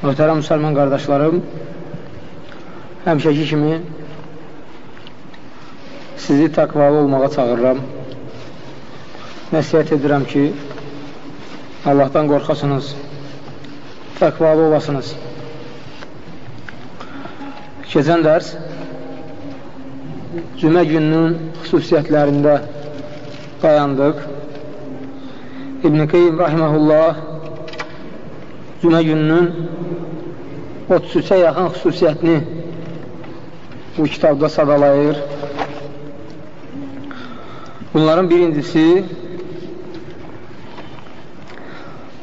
Möhtərəm müsəlman qardaşlarım, həmişəki kimi sizi təqvalı olmağa çağırıram. Nəsiyyət edirəm ki, Allahdan qorxasınız, təqvalı olasınız. Keçən dərs cümə gününün xüsusiyyətlərində dayandıq. İbn-i Qeym Rahiməhullah cümə gününün 33-ə yaxın xüsusiyyətini bu kitabda sadalayır. Bunların birincisi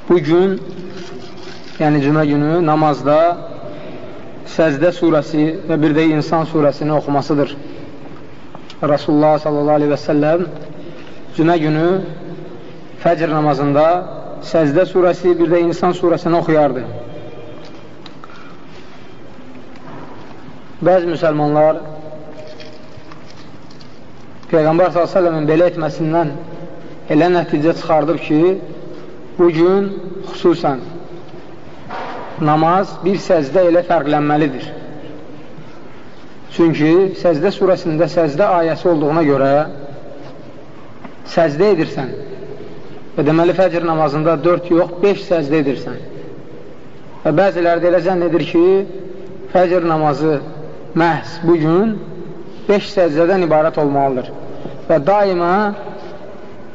bu gün, yəni cümə günü namazda Səzdə surəsi və bir də İnsan surəsini oxumasıdır. Rasulullah sallallahu aleyhi və səlləm cümə günü fəcr namazında Səzdə surəsi, bir də İnsan surəsini oxuyardı. Bəzi müsəlmanlar Peyğəmbər s.ə.v-in belə etməsindən elə nəticə çıxardıb ki, bugün xüsusən namaz bir səzdə elə fərqlənməlidir. Çünki səzdə surəsində səzdə ayəsi olduğuna görə səzdə edirsən və deməli fəcr namazında 4 yox, 5 səzdə edirsən. Və bəziləri də elə zənn edir ki, fəcr namazı məhz bugün 5 səzdədən ibarət olmalıdır. Və daima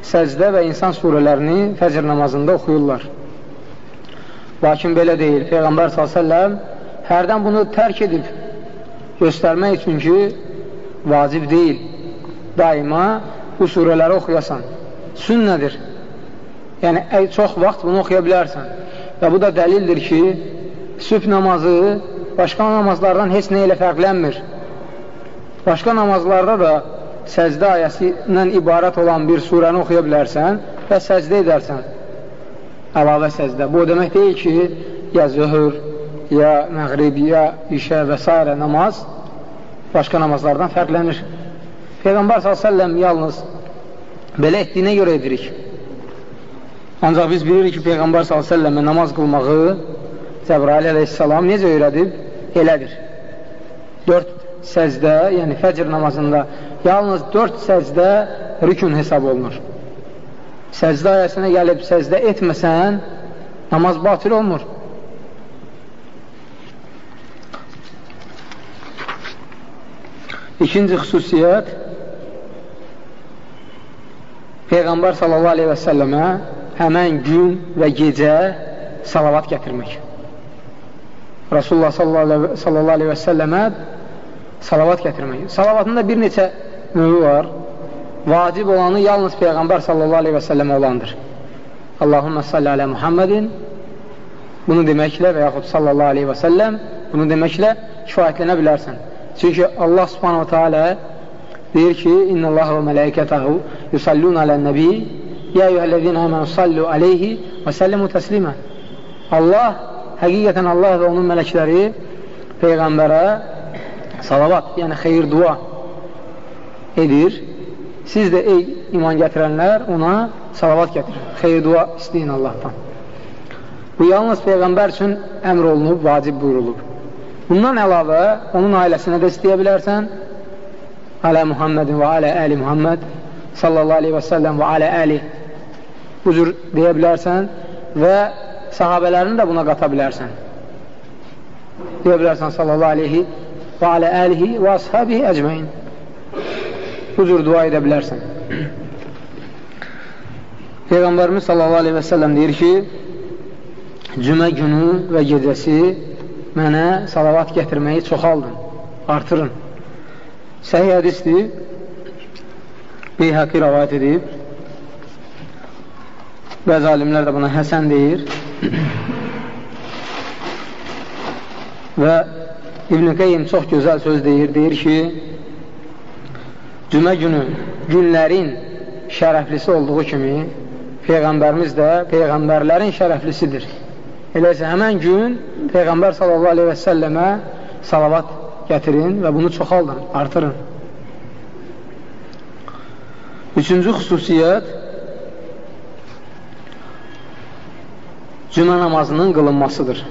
səzdə və insan surələrini fəcr namazında oxuyurlar. Lakin belə deyil. Peyğəmbər s.ə.v hərdən bunu tərk edib göstərmək üçün ki, vacib deyil. Daima bu surələri oxuyasan. Sünnədir. Yəni, çox vaxt bunu oxuya bilərsən. Və bu da dəlildir ki, sübh namazı başqa namazlardan heç nə ilə fərqlənmir. Başqa namazlarda da səzdə ayəsindən ibarət olan bir surəni oxuya bilərsən və səzdə edərsən. Əlavə səzdə. Bu o demək deyil ki, ya zöhür, ya məğrib, ya işə və s. namaz başqa namazlardan fərqlənir. Peyğəmbər s.ə.v yalnız belə etdiyinə görə edirik. Ancaq biz bilirik ki, Peyğəmbər s.ə.və namaz qılmağı Cəbrail əleyhissalam necə öyrədib? Elədir. Dörd səzdə, yəni fəcr namazında yalnız dörd səzdə rükün hesab olunur. Səzdə ayəsinə gəlib səzdə etməsən, namaz batil olmur. İkinci xüsusiyyət Peyğəmbər sallallahu aleyhi və səlləmə həmən gün və gecə salavat gətirmək. Rasulullah sallallahu aleyhi və səlləmə salavat gətirmək. Salavatın da bir neçə növü var. Vacib olanı yalnız Peyğəmbər sallallahu aleyhi və səlləmə olandır. Allahümmə salli alə Muhammedin bunu deməklə və yaxud sallallahu aleyhi və səlləm bunu deməklə kifayətlənə bilərsən. Çünki Allah subhanahu teala deyir ki, İnna Allah və mələikətəhu yusallun alən nəbi Ya eyyuhəl-ləzina əmənu sallu aleyhi və səllimu təslimə. Allah, həqiqətən Allah və onun mələkləri Peyğəmbərə salavat, yəni xeyir dua edir. Siz də ey iman gətirənlər ona salavat gətirin, xeyir dua istəyin Allahdan. Bu yalnız Peyğəmbər üçün əmr olunub, vacib buyurulub. Bundan əlavə onun ailəsinə də istəyə bilərsən. Alə Muhammedin və alə əli Muhammed sallallahu aleyhi və səlləm və alə əli bu cür deyə bilərsən və sahabələrini də buna qata bilərsən. Deyə bilərsən sallallahu aleyhi və alə əlihi və ashabihi əcməyin. Bu cür dua edə bilərsən. Peyğəmbərimiz sallallahu aleyhi və səlləm deyir ki, cümə günü və gecəsi mənə salavat gətirməyi çoxaldın, artırın. Səhih hədisdir, Beyhəqi rəvayət edib, Bəzi alimlər də buna həsən deyir. Və İbn-i Qeym çox gözəl söz deyir, deyir ki, cümə günü günlərin şərəflisi olduğu kimi Peyğəmbərimiz də Peyğəmbərlərin şərəflisidir. Eləsə həmən gün Peyğəmbər sallallahu aleyhi və səlləmə salavat gətirin və bunu çoxaldın, artırın. Üçüncü xüsusiyyət cümə namazının qılınmasıdır.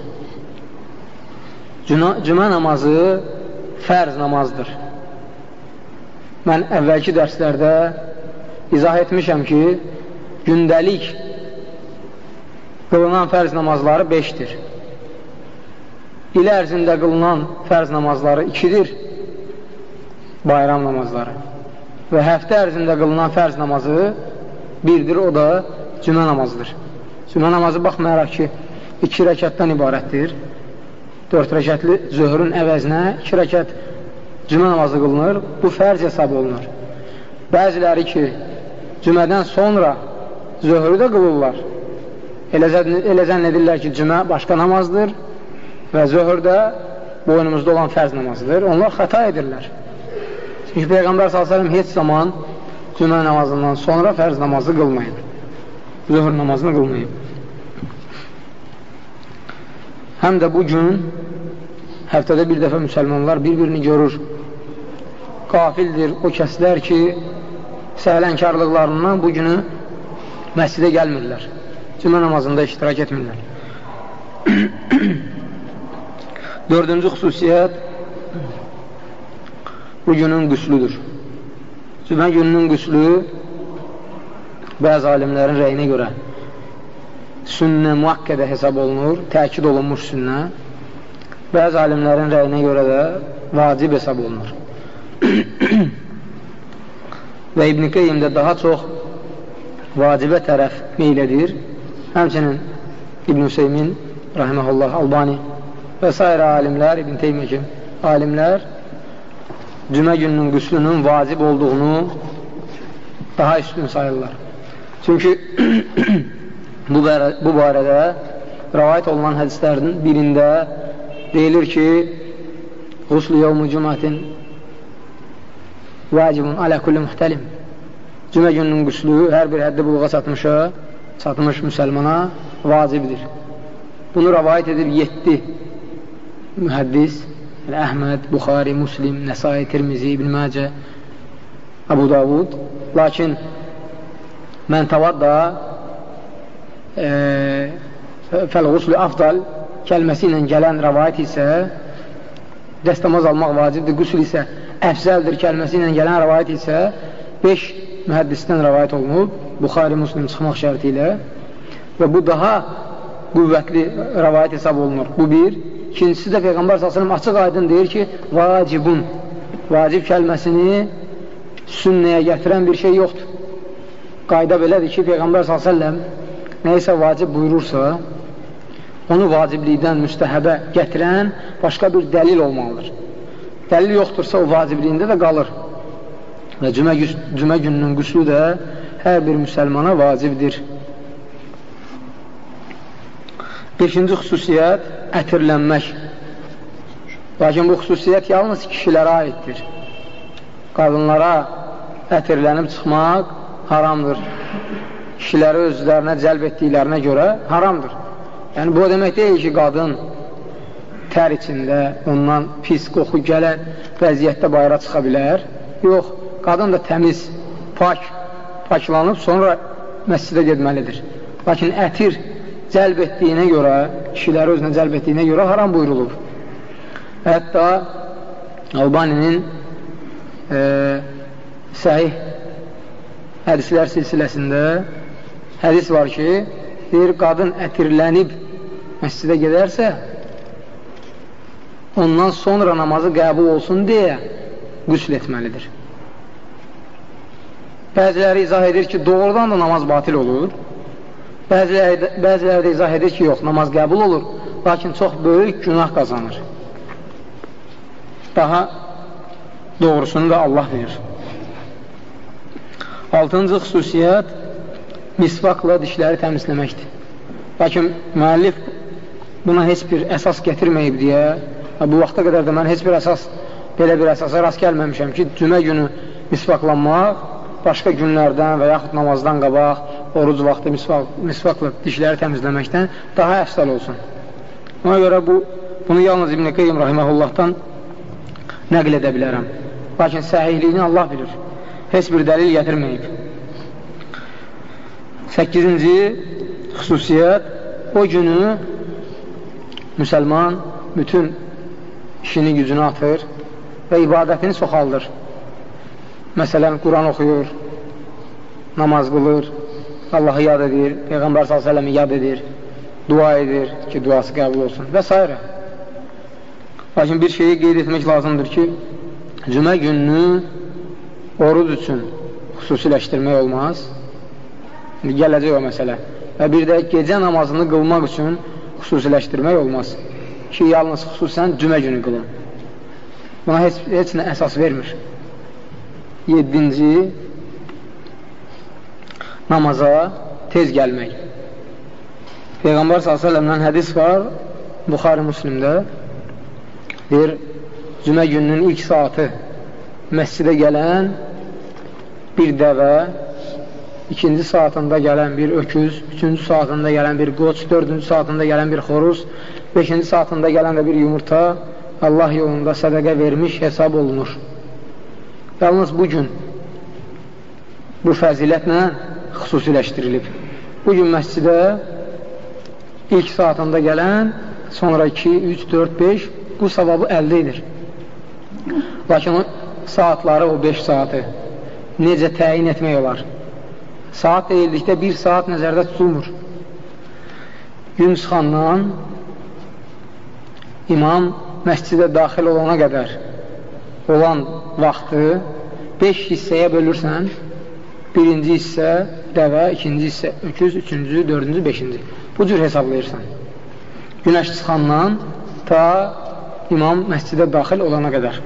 cümə namazı fərz namazdır. Mən əvvəlki dərslərdə izah etmişəm ki, gündəlik qılınan fərz namazları 5-dir. İl ərzində qılınan fərz namazları 2-dir, bayram namazları. Və həftə ərzində qılınan fərz namazı birdir, o da cümə namazıdır. Cümə namazı baxmayaraq ki, 2 rəkətdən ibarətdir. 4 rəkətli zöhrün əvəzinə 2 rəkət cümə namazı qılınır, bu fərz hesab olunur. Bəziləri ki, cümədən sonra zöhrü də qılırlar. Elə, elə zənn edirlər ki, cümə başqa namazdır və zöhr də boynumuzda olan fərz namazıdır. Onlar xəta edirlər. Çünki Peyğəmbər s.ə.v heç zaman cümə namazından sonra fərz namazı qılmayın. Zöhr namazını qılmayın. Həm də bu gün həftədə bir dəfə müsəlmanlar bir-birini görür. Qafildir o kəslər ki, səhlənkarlıqlarından bu günü məscidə gəlmirlər. Cümə namazında iştirak etmirlər. Dördüncü xüsusiyyət bu günün qüslüdür. Cümə gününün qüslü bəzi alimlərin rəyinə görə sünnə muhakkədə hesab olunur, təkid olunmuş sünnə. Bəzi alimlərin rəyinə görə də vacib hesab olunur. Və İbn-i Qeyyim də daha çox vacibə tərəf meyl edir. Həmçinin İbn-i Hüseymin, rahiməhullah, Albani və s. alimlər, İbn Teymiyyə kimi alimlər cümə gününün qüslünün vacib olduğunu daha üstün sayırlar. Çünki bu, bu barədə rəvayət olunan hədislərinin birində deyilir ki, Ruslu yevmu cümatin vacibun alə kulli muhtəlim Cümə gününün qüslü hər bir həddi buluğa çatmışa, çatmış müsəlmana vacibdir. Bunu rəvayət edir 7 mühəddis Əhməd, Buxari, Muslim, Nəsai, Tirmizi, İbn Məcə, Abu Davud. Lakin tavadda e, fəl-ğuslü afdal kəlməsi ilə gələn rəvayət isə dəstəmaz almaq vacibdir, qüsul isə əfzəldir kəlməsi ilə gələn rəvayət isə 5 mühəddisdən rəvayət olunub, Buxari, Muslim çıxmaq şərti ilə və bu daha qüvvətli rəvayət hesab olunur. Bu bir. İkincisi də Peyğəmbər s.ə.v açıq aydın deyir ki, vacibun. Vacib kəlməsini sünnəyə gətirən bir şey yoxdur. Qayda belədir ki, Peyğəmbər s.ə.v nəyisə vacib buyurursa, onu vaciblikdən müstəhəbə gətirən başqa bir dəlil olmalıdır. Dəlil yoxdursa, o vacibliyində də qalır. Və cümə, cümə gününün qüslü də hər bir müsəlmana vacibdir. Beşinci xüsusiyyət ətirlənmək. Lakin bu xüsusiyyət yalnız kişilərə aiddir. Qadınlara ətirlənib çıxmaq haramdır. Kişiləri özlərinə cəlb etdiklərinə görə haramdır. Yəni, bu demək deyil ki, qadın tər içində ondan pis qoxu gələn vəziyyətdə bayıra çıxa bilər. Yox, qadın da təmiz, pak, paklanıb sonra məscidə gedməlidir. Lakin ətir cəlb etdiyinə görə, kişiləri özünə cəlb etdiyinə görə haram buyurulur. Hətta Albaninin e, səhih hədislər silsiləsində hədis var ki, deyir, qadın ətirlənib məscidə gedərsə, ondan sonra namazı qəbul olsun deyə qüsl etməlidir. Bəziləri izah edir ki, doğrudan da namaz batil olur. Bəziləri, bəziləri də izah edir ki, yox, namaz qəbul olur, lakin çox böyük günah qazanır. Daha doğrusunu da Allah bilir. Altıncı xüsusiyyət misvaqla dişləri təmizləməkdir. Lakin müəllif buna heç bir əsas gətirməyib deyə, bu vaxta qədər də mən heç bir əsas, belə bir əsasa rast gəlməmişəm ki, cümə günü misvaqlanmaq başqa günlərdən və yaxud namazdan qabaq, oruc vaxtı misvaq, misvaqla dişləri təmizləməkdən daha əfsal olsun. Ona görə bu, bunu yalnız İbn-i Qeym Rahiməhullahdan nəql edə bilərəm. Lakin səhihliyini Allah bilir. Heç bir dəlil gətirməyib. 8-ci xüsusiyyət o günü müsəlman bütün işini gücünü atır və ibadətini çoxaldır. Məsələn, Quran oxuyur, namaz qılır, Allahı yad edir, Peyğəmbər s.ə.v-i yad edir, dua edir ki, duası qəbul olsun və s. Lakin bir şeyi qeyd etmək lazımdır ki, cümə gününü oruz üçün xüsusiləşdirmək olmaz. Gələcək o məsələ. Və bir də gecə namazını qılmaq üçün xüsusiləşdirmək olmaz. Ki, yalnız xüsusən cümə günü qılın. Buna heç, heç nə əsas vermir. Yedinci, namaza tez gəlmək. Peyğəmbər s.ə.v-dən hədis var, Buxari Müslimdə deyir, cümə gününün ilk saatı məscidə gələn bir dəvə, ikinci saatında gələn bir öküz, üçüncü saatında gələn bir qoç, dördüncü saatında gələn bir xoruz, beşinci saatında gələn də bir yumurta Allah yolunda sədəqə vermiş hesab olunur. Yalnız bu gün bu fəzilətlə xüsusiləşdirilib. Bu gün məscidə ilk saatında gələn, sonra 2, 3, 4, 5 bu savabı əldə edir. Lakin o saatları, o 5 saatı necə təyin etmək olar? Saat deyildikdə bir saat nəzərdə tutulmur. Gün çıxandan imam məscidə daxil olana qədər olan vaxtı 5 hissəyə bölürsən, birinci hissə dəvə, ikinci hissə öküz, üçüncü, dördüncü, beşinci. Bu cür hesablayırsan. Günəş çıxandan ta imam məscidə daxil olana qədər.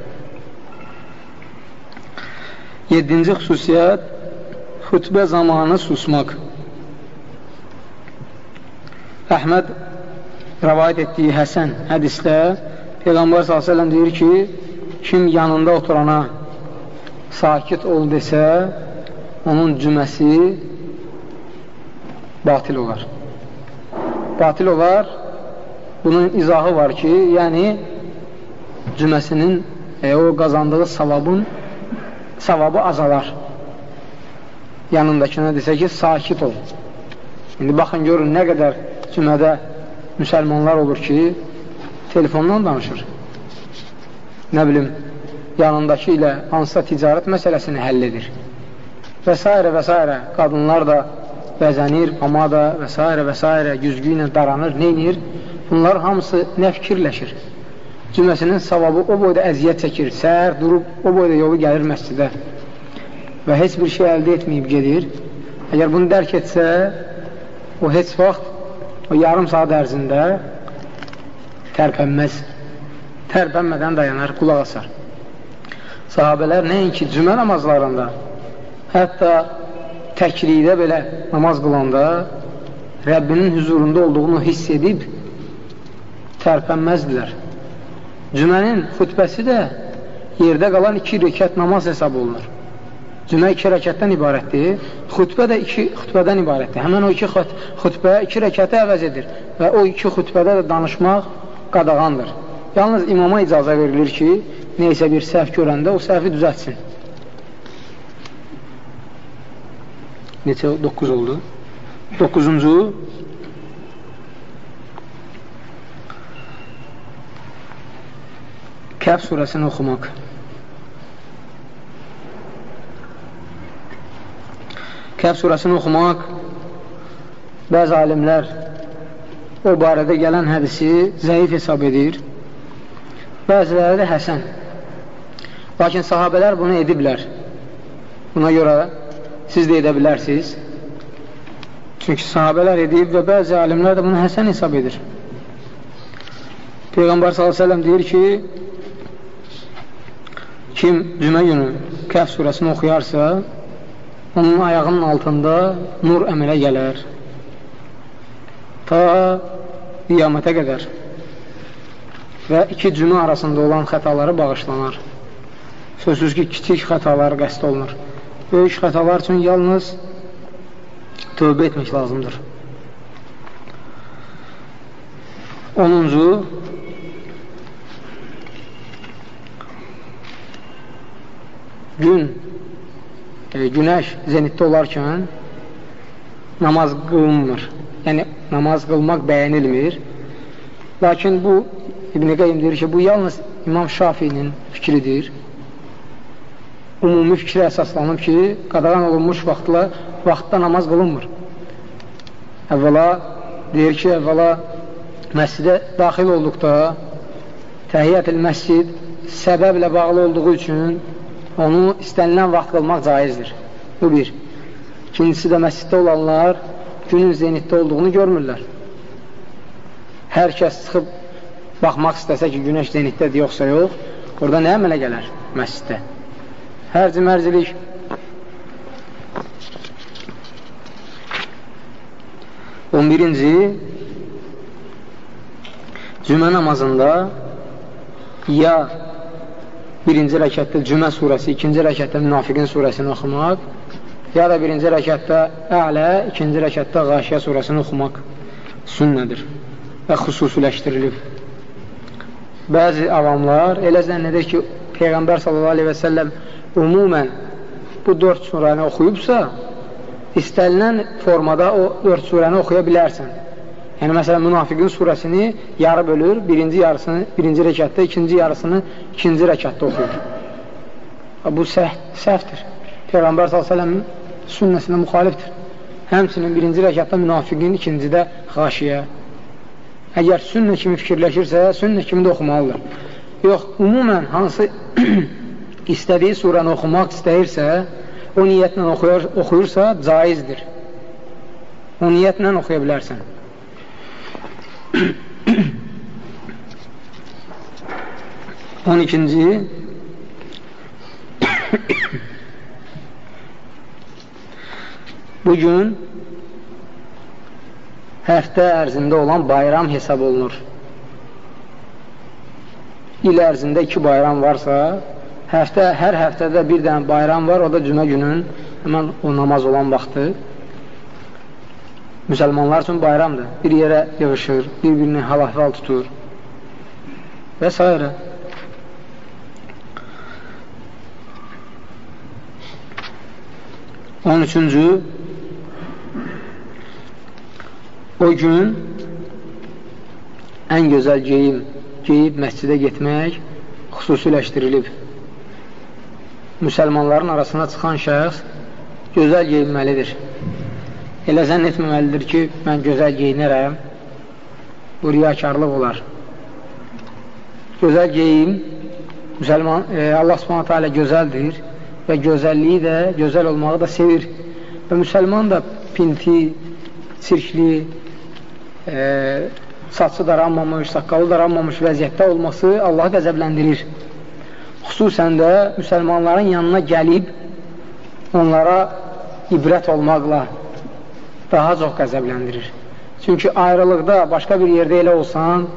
Yedinci xüsusiyyət xütbə zamanı susmaq. Əhməd rəvayət etdiyi Həsən hədisdə Peyğəmbər s.ə.v deyir ki, kim yanında oturana sakit ol desə, onun cüməsi batil olar. Batil olar, bunun izahı var ki, yəni cüməsinin e, o qazandığı savabın savabı azalar. Yanındakına desə ki, sakit ol. İndi baxın, görün, nə qədər cümədə müsəlmanlar olur ki, telefondan danışır. Nə bilim, yanındakı ilə hansısa ticarət məsələsini həll edir. Və s. və s. Qadınlar da bəzənir, pomada və s. və s. güzgü ilə daranır, neynir? Bunlar hamısı nə fikirləşir? Cüməsinin savabı o boyda əziyyət çəkir, səhər durub o boyda yolu gəlir məscidə və heç bir şey əldə etməyib gedir. Əgər bunu dərk etsə, o heç vaxt o yarım saat ərzində tərpənməz. Tərpənmədən dayanar, qulaq asar. Sahabələr nəinki cümə namazlarında, hətta təklikdə belə namaz qılanda Rəbbinin hüzurunda olduğunu hiss edib tərpənməzdilər. Cümənin xütbəsi də yerdə qalan iki rəkət namaz hesab olunur. Cümə iki rəkətdən ibarətdir, xütbə də iki xütbədən ibarətdir. Həmən o iki xütbə iki rəkəti əvəz edir və o iki xütbədə də danışmaq qadağandır. Yalnız imama icazə verilir ki, neysə bir səhv görəndə o səhvi düzətsin. Neçə? 9 oldu. 9-cu Kəhv surəsini oxumaq. Kəhv surəsini oxumaq bəzi alimlər o barədə gələn hədisi zəif hesab edir. Bəziləri də həsən. Lakin sahabələr bunu ediblər. Buna görə siz də edə bilərsiniz. Çünki sahabələr edib və bəzi alimlər də bunu həsən hesab edir. Peyğəmbər s.ə.v deyir ki, Kim cümə günü Kəhv surəsini oxuyarsa, onun ayağının altında nur əmələ gələr. Ta qiyamətə qədər və iki cümə arasında olan xətaları bağışlanar. Sözsüz ki, kiçik xətalar qəst olunur. Böyük xətalar üçün yalnız tövbə etmək lazımdır. 10-cu gün e, günəş zenitdə olarkən namaz qılınmır. Yəni, namaz qılmaq bəyənilmir. Lakin bu İbn-i Qeym deyir ki, bu yalnız İmam Şafinin fikridir. Umumi fikrə əsaslanıb ki, qadağan olunmuş vaxtla, vaxtda namaz qılınmır. Əvvəla, deyir ki, əvvəla məscidə daxil olduqda təhiyyət-il məscid səbəblə bağlı olduğu üçün onu istənilən vaxt qılmaq caizdir. Bu bir. İkincisi də məsciddə olanlar günün zenitdə olduğunu görmürlər. Hər kəs çıxıb baxmaq istəsə ki, günəş zenitdədir, yoxsa yox, orada nə əmələ gələr məsciddə? Hərci mərcilik. On birinci, cümə namazında ya birinci rəkətdə Cümə surəsi, ikinci rəkətdə Münafiqin surəsini oxumaq, ya da birinci rəkətdə Ələ, ikinci rəkətdə Qaşiyə surəsini oxumaq sünnədir və xüsusiləşdirilib. Bəzi avamlar elə zənn edir ki, Peyğəmbər s.a.v. umumən bu dörd surəni oxuyubsa, istənilən formada o dörd surəni oxuya bilərsən. Yəni, məsələn, münafiqin surəsini yarı bölür, birinci yarısını birinci rəkətdə, ikinci yarısını ikinci rəkətdə oxuyur. Bu səh səhvdir. Peyğəmbər s.ə.v-in sünnəsinə müxalifdir. Həmçinin birinci rəkətdə münafiqin, ikincidə xaşiyə. Əgər sünnə kimi fikirləşirsə, sünnə kimi də oxumalıdır. Yox, umumən hansı istədiyi surəni oxumaq istəyirsə, o niyyətlə oxuyur, oxuyursa, caizdir. O niyyətlə oxuya bilərsən. 12-ci Bugün həftə ərzində olan bayram hesab olunur. İl ərzində iki bayram varsa, həftə, hər həftədə bir dənə bayram var, o da cümə günün həmən o namaz olan vaxtı müsəlmanlar üçün bayramdır. Bir yerə yığışır, bir-birini hal-ahval tutur və s. On üçüncü o gün ən gözəl geyim geyib məscidə getmək xüsusiləşdirilib. Müsəlmanların arasına çıxan şəxs gözəl geyinməlidir elə zənn etməməlidir ki, mən gözəl geyinərəm, bu riyakarlıq olar. Gözəl geyim, müsəlman, e, Allah subhanətə alə gözəldir və gözəlliyi də, gözəl olmağı da sevir. Və müsəlman da pinti, sirkli, e, saçı daranmamış, saqqalı daranmamış vəziyyətdə olması Allahı qəzəbləndirir. Xüsusən də müsəlmanların yanına gəlib onlara ibrət olmaqla, daha çox qəzəbləndirir. Çünki ayrılıqda başqa bir yerdə elə olsan,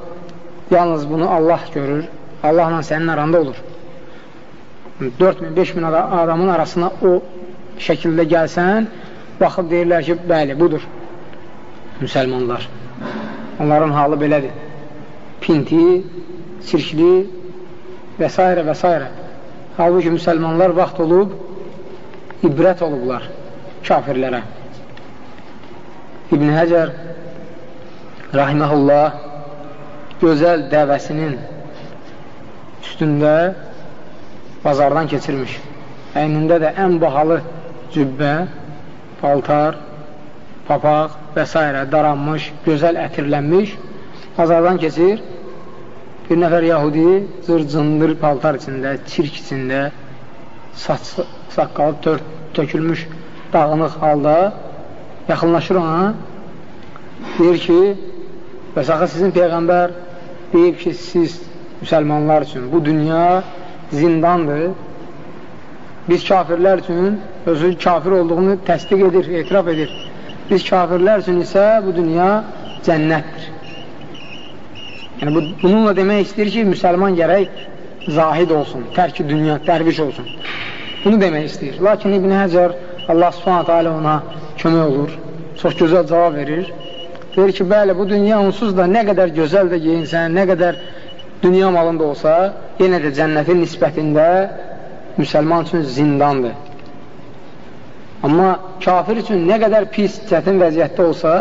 yalnız bunu Allah görür, Allahla sənin aranda olur. 4000, 5000 adamın arasına o şəkildə gəlsən, baxıb deyirlər ki, bəli, budur müsəlmanlar. Onların halı belədir. Pinti, sirkli və s. və s. Halbuki müsəlmanlar vaxt olub, ibrət olublar kafirlərə. İbn Həcər rahiməhullah gözəl dəvəsinin üstündə bazardan keçirmiş. Əynində də ən bahalı cübbə, paltar, papaq və s. daranmış, gözəl ətirlənmiş bazardan keçir. Bir nəfər yahudi zır-cındır paltar içində, çirk içində, saç, saqqalı tör, tökülmüş, dağınıq halda yaxınlaşır ona, deyir ki, bəs axı sizin Peyğəmbər deyib ki, siz müsəlmanlar üçün bu dünya zindandır. Biz kafirlər üçün özü kafir olduğunu təsdiq edir, etiraf edir. Biz kafirlər üçün isə bu dünya cənnətdir. Yəni, bu, bununla demək istəyir ki, müsəlman gərək zahid olsun, tərki dünya, dərviş olsun. Bunu demək istəyir. Lakin İbn Həcər Allah subhanətə alə ona kömək olur, çox gözəl cavab verir. Deyir ki, bəli, bu dünya onsuz da nə qədər gözəl də geyinsən, nə qədər dünya malında olsa, yenə də cənnətin nisbətində müsəlman üçün zindandır. Amma kafir üçün nə qədər pis, çətin vəziyyətdə olsa,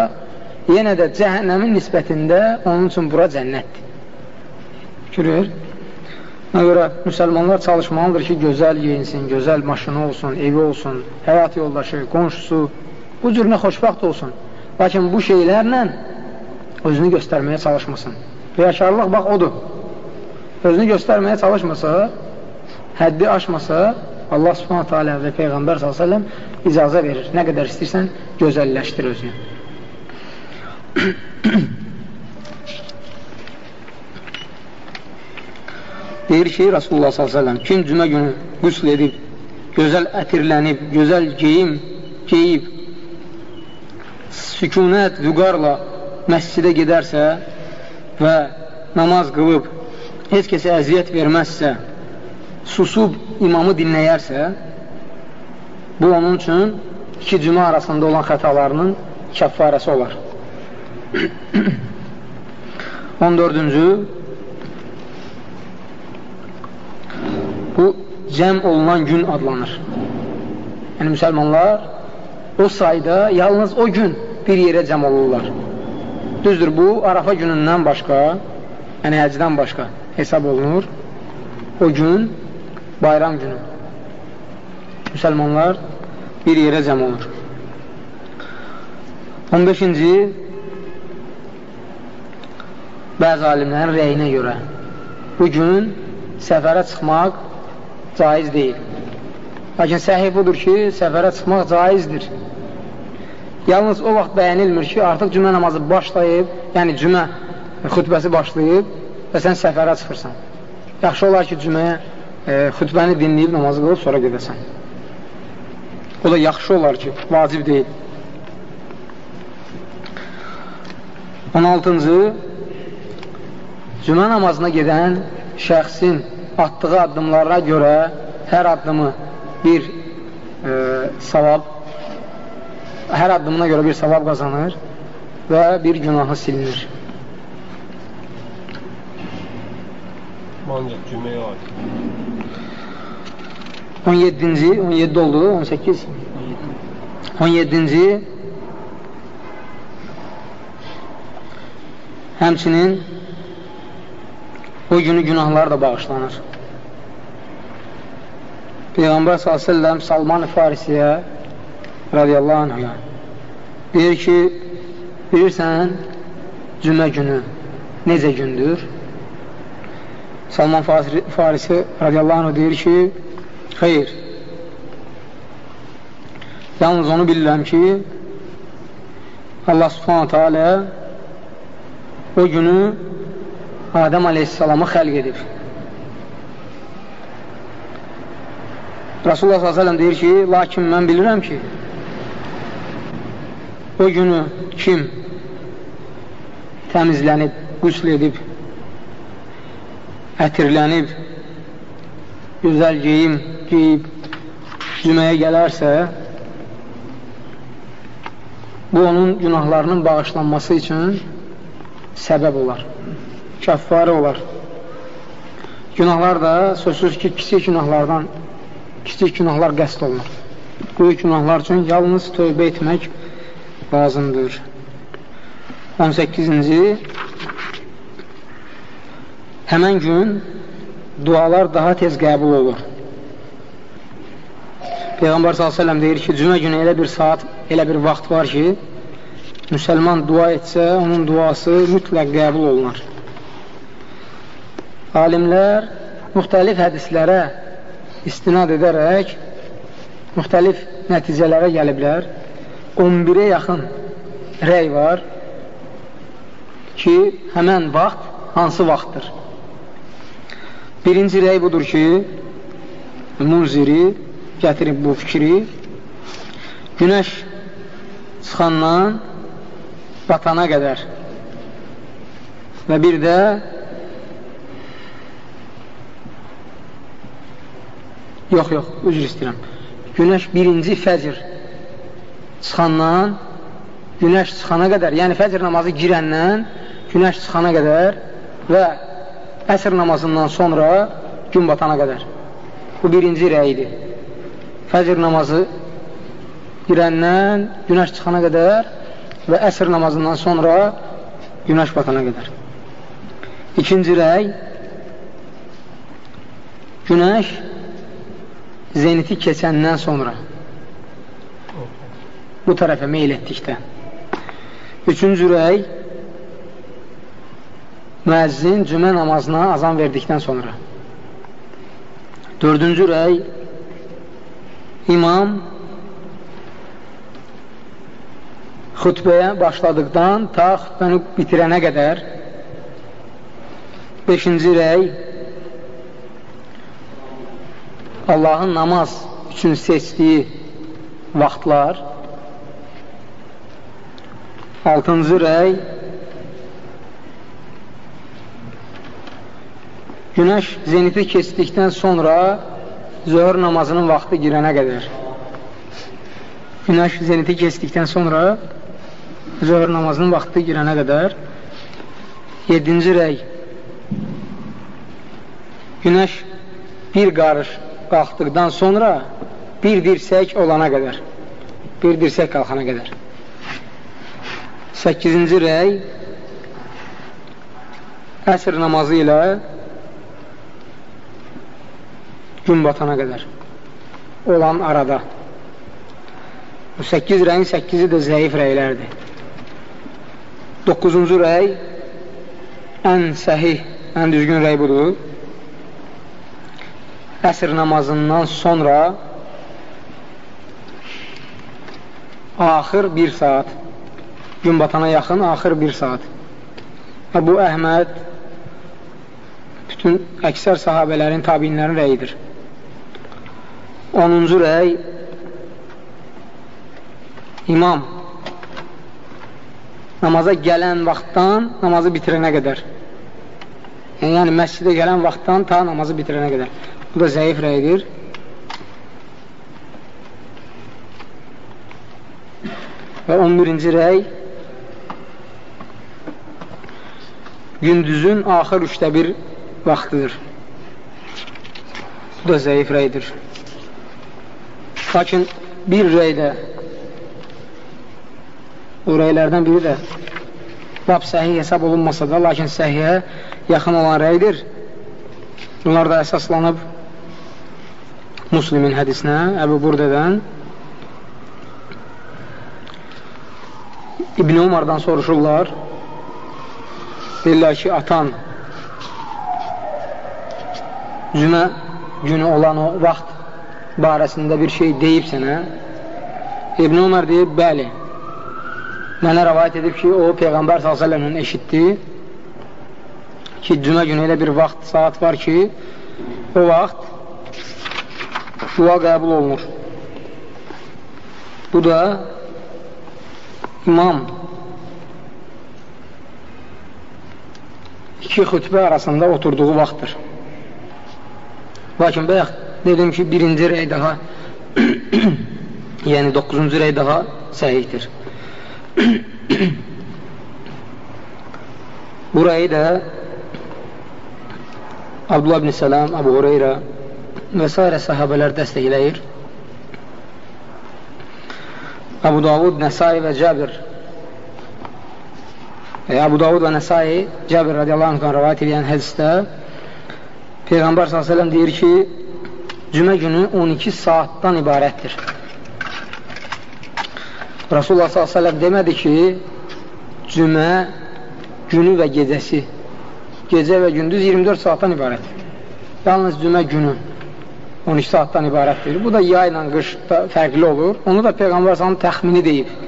yenə də cəhənnəmin nisbətində onun üçün bura cənnətdir. Görür. Ona görə müsəlmanlar çalışmalıdır ki, gözəl geyinsin, gözəl maşını olsun, evi olsun, həyat yoldaşı, qonşusu, bu cürünə xoşbaxt olsun. Lakin bu şeylərlə özünü göstərməyə çalışmasın. Riyakarlıq, bax, odur. Özünü göstərməyə çalışmasa, həddi aşmasa, Allah subhanətə alə və Peyğəmbər s.ə.v icazə verir. Nə qədər istəyirsən, gözəlləşdir özünü. Deyir ki, Rasulullah s.ə.v kim cümə günü qüsl edib, gözəl ətirlənib, gözəl geyim geyib, sükunət, vüqarla məscidə gedərsə və namaz qılıb, heç kəsə əziyyət verməzsə, susub imamı dinləyərsə, bu onun üçün iki cümə arasında olan xətalarının kəffarəsi olar. 14-cü bu cəm olunan gün adlanır. Yəni, müsəlmanlar o sayda yalnız o gün bir yerə cəm olurlar. Düzdür, bu Arafa günündən başqa, həcdən başqa hesab olunur. O gün bayram günü. Müsəlmanlar bir yerə cəm olur. 15-ci bəzi alimlərin rəyinə görə bu gün səfərə çıxmaq caiz deyil. Lakin səhih budur ki, səfərə çıxmaq caizdir. Yalnız o vaxt bəyənilmir ki, artıq cümə namazı başlayıb, yəni cümə xütbəsi başlayıb və sən səfərə çıxırsan. Yaxşı olar ki, cüməyə e, xütbəni dinləyib namazı qılıb sonra gedəsən. O da yaxşı olar ki, vacib deyil. 16-cı Cümə namazına gedən şəxsin atdığı addımlara görə hər addımı bir e, savab, hər addımına görə bir savab qazanır və bir günahı silinir. Ancaq cüməyə aid. 17-ci, 17 oldu, 18. 17-ci həmçinin o günü günahlar da bağışlanır. Peyğəmbər s.ə.v Salman-ı Farisiyə radiyallahu anhya deyir ki, bilirsən, cümə günü necə gündür? Salman Farisi radiyallahu anh deyir ki, xeyr, yalnız onu bilirəm ki, Allah subhanətə alə o günü Adəm aleyhissalamı xəlq edib. Rasulullah s.ə.v deyir ki, lakin mən bilirəm ki, o günü kim təmizlənib, qüsl edib, ətirlənib, gözəl geyim geyib, cüməyə gələrsə, bu onun günahlarının bağışlanması üçün səbəb olar kəffarə olar. Günahlar da sözsüz ki, kiçik günahlardan kiçik günahlar qəst olunur. Böyük günahlar üçün yalnız tövbə etmək lazımdır. 18-ci Həmən gün dualar daha tez qəbul olur. Peyğəmbər s.ə.v deyir ki, cümə günü elə bir saat, elə bir vaxt var ki, müsəlman dua etsə, onun duası mütləq qəbul olunar alimlər müxtəlif hədislərə istinad edərək müxtəlif nəticələrə gəliblər. 11-ə yaxın rəy var ki, həmən vaxt hansı vaxtdır? Birinci rəy budur ki, Munziri gətirib bu fikri günəş çıxandan batana qədər və bir də Yox, yox, üzr istəyirəm. Günəş birinci fəcr çıxandan günəş çıxana qədər, yəni fəcr namazı girəndən günəş çıxana qədər və əsr namazından sonra gün batana qədər. Bu birinci rəyidir. Fəcr namazı girəndən günəş çıxana qədər və əsr namazından sonra günəş batana qədər. İkinci rəy Günəş zeniti keçəndən sonra bu tərəfə meyl etdikdə. Üçüncü rəy müəzzin cümə namazına azan verdikdən sonra. Dördüncü rəy imam xütbəyə başladıqdan ta xütbəni bitirənə qədər beşinci rəy Allahın namaz üçün seçdiyi vaxtlar altıncı rəy. Günəş zeniti keçdikdən sonra zöhr namazının vaxtı girənə qədər. Günəş zeniti keçdikdən sonra zöhr namazının vaxtı girənə qədər. 7-ci rəy. Günəş bir qarış qalxdıqdan sonra bir dirsək olana qədər bir dirsək qalxana qədər 8-ci rəy əsr namazı ilə gün batana qədər olan arada. Bu 8 rəyin 8-i də zəif rəylərdir. 9-cu rəy ən səhih, ən düzgün rəy budur. Əsr namazından sonra axır bir saat, gün batana yaxın axır bir saat. Bu Əhməd bütün əksər sahabələrin, tabinlərin rəyidir. 10-cu rəy imam namaza gələn vaxtdan namazı bitirənə qədər. Yəni, yəni məscidə gələn vaxtdan ta namazı bitirənə qədər. Bu da zəif rəydir. Və 11-ci rəy gündüzün axır üçdə bir vaxtıdır. Bu da zəif rəydir. Lakin bir rəydə Ürəklərdən biri də lap səhih hesab olunmasa da, lakin səhiyə yaxın olan rəydir. Bunlar da əsaslanıb Muslimin hədisinə, Əbu Burdədən İbn Umardan soruşurlar deyirlər ki, atan cümə günü olan o vaxt barəsində bir şey deyib sənə İbn Umar deyib, bəli Mənə rəvayət edib ki, o Peyğəmbər s.ə.v-dən eşitdi ki, cümə günü elə bir vaxt, saat var ki, o vaxt dua qəbul olunur. Bu da imam iki xütbə arasında oturduğu vaxtdır. Lakin bayaq dedim ki, birinci rəy daha yəni 9-cu rəy daha səhihdir. Burayı da Abdullah ibn Səlam, Abu Hureyra və s. sahabələr dəstəkləyir. Abu Davud, Nəsai və Cabir Abu Davud və Nəsai Cabir radiyallahu anhdan rəvayət edən hədisdə Peyğəmbər s.ə.v deyir ki, cümə günü 12 saatdan ibarətdir. Rasulullah s.ə.v demədi ki, cümə günü və gecəsi, gecə və gündüz 24 saatdan ibarətdir. Yalnız cümə günü 12 saatdan ibarətdir. Bu da yay ilə qışda fərqli olur. Onu da Peyğəmbər s.ə.v təxmini deyib.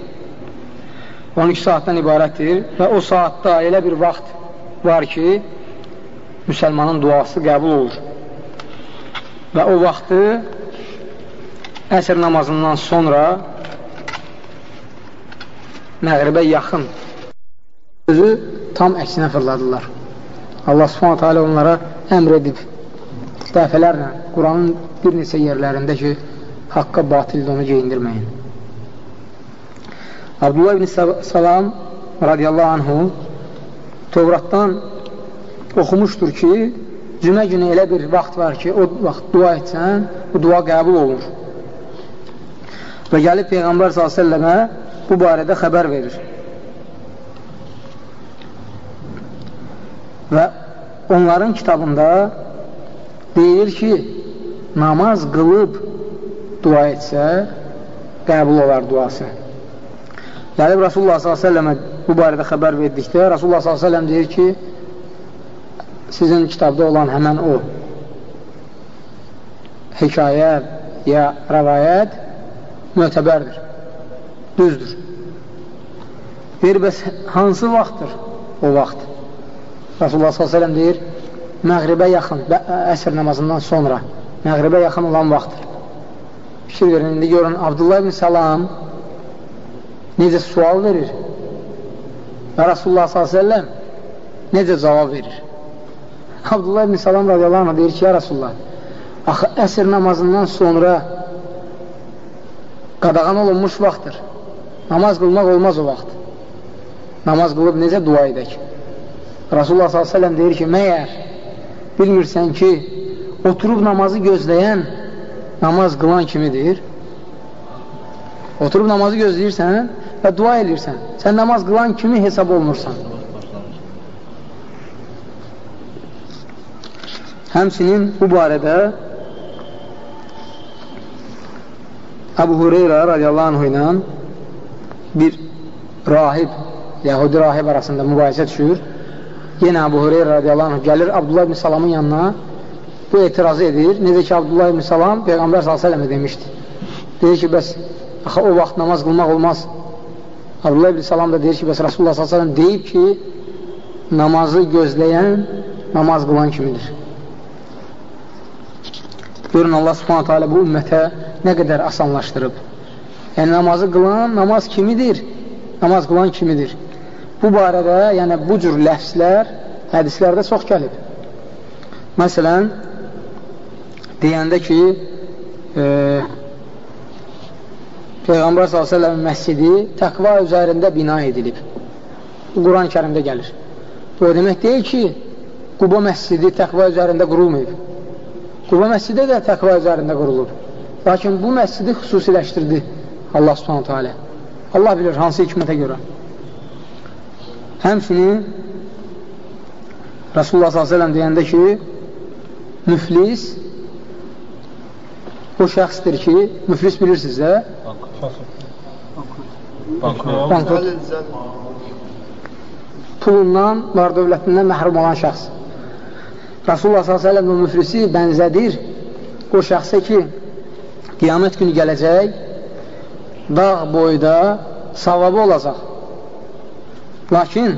12 saatdan ibarətdir və o saatda elə bir vaxt var ki, müsəlmanın duası qəbul olur. Və o vaxtı əsr namazından sonra məğribə yaxın özü tam əksinə fırladılar. Allah subhanətə alə onlara əmr edib dəfələrlə Quranın bir neçə yerlərində ki, haqqa batildə onu geyindirməyin. Abdullah ibn Salam radiyallahu anhu Tövratdan oxumuşdur ki, cümə günü elə bir vaxt var ki, o vaxt dua etsən, bu dua qəbul olunur. Və gəlib Peyğəmbər s.ə.və bu barədə xəbər verir. Və onların kitabında deyir ki, namaz qılıb dua etsə, qəbul olar duası. Gəlib Rasulullah s.ə.və bu barədə xəbər verdikdə, Rasulullah s.ə.v deyir ki, sizin kitabda olan həmən o hekayə ya rəvayət mötəbərdir, düzdür. Deyir, bəs hansı vaxtdır o vaxt? Rasulullah s.ə.v deyir, məğribə yaxın, əsr namazından sonra məğribə yaxın olan vaxtdır. Fikir verin, indi görün, Abdullah ibn Salam necə sual verir və Rasulullah s.ə.v necə cavab verir. Abdullah ibn Salam radiyallahu anh deyir ki, ya Rasulullah, axı əsr namazından sonra qadağan olunmuş vaxtdır. Namaz qılmaq olmaz o vaxt. Namaz qılıb necə dua edək? Rasulullah s.ə.v deyir ki, məyər bilmirsən ki, oturub namazı gözləyən namaz qılan kimidir? Oturub namazı gözləyirsən və dua edirsən. Sən namaz qılan kimi hesab olunursan. Həmsinin bu barədə Əbu Hureyra radiyallahu anh ilə bir rahib, Yahudi rahib arasında mübahisə düşür. Yenə Əbu Hureyra radiyallahu anh gəlir Abdullah ibn Salamın yanına bu etirazı edir. Necə ki, Abdullah ibn Salam Peyğəmbər s.ə.və demişdi. Deyir ki, bəs axı, o vaxt namaz qılmaq olmaz. Abdullah ibn Salam da deyir ki, bəs Rasulullah s.ə.v deyib ki, namazı gözləyən namaz qılan kimidir. Görün, Allah subhanətə alə bu ümmətə nə qədər asanlaşdırıb. Yəni, namazı qılan namaz kimidir? Namaz qılan kimidir? Bu barədə, yəni bu cür ləfslər hədislərdə çox gəlib. Məsələn, deyəndə ki, e, Peyğəmbər s.ə.v məscidi təqva üzərində bina edilib. Quran-ı kərimdə gəlir. Bu, o demək deyil ki, Quba məscidi təqva üzərində qurulmayıb. Quba məscidi də təqva üzərində qurulub. Lakin bu məscidi xüsusiləşdirdi Allah subhanətə alə. Allah bilir hansı hikmətə görə. Həmsinin Rasulullah s.ə.v deyəndə ki, müflis o şəxsdir ki, müflis bilirsiniz də, bankrot pulundan, var dövlətindən məhrum olan şəxs. Rasulullah s.ə.v müflisi bənzədir o şəxsə ki, qiyamət günü gələcək, dağ boyda savabı olacaq. Lakin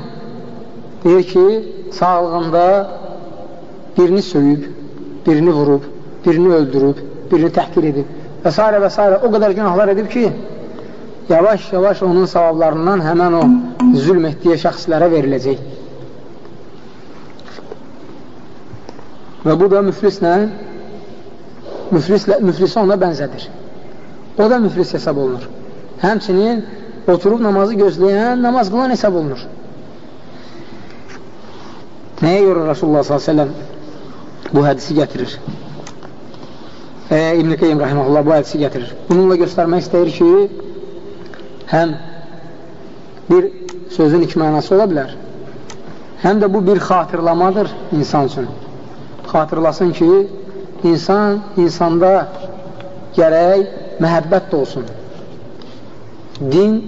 deyir ki, sağlığında birini söyüb, birini vurub, birini öldürüb, birini təhqir edib və s. və s. o qədər günahlar edib ki, yavaş-yavaş onun savablarından həmən o zülm etdiyi şəxslərə veriləcək. Və bu da müflislə müflislə, müflisi ona bənzədir. O da müflis hesab olunur. Həmçinin oturub namazı gözləyən, namaz qılan hesab olunur. Nəyə görə Rasulullah s.ə.v bu hədisi gətirir? E, İbn-i Qeym Rəhməlullah bu hədisi gətirir. Bununla göstərmək istəyir ki, həm bir sözün iki mənası ola bilər, həm də bu bir xatırlamadır insan üçün. Xatırlasın ki, insan insanda gərək məhəbbət də olsun. Din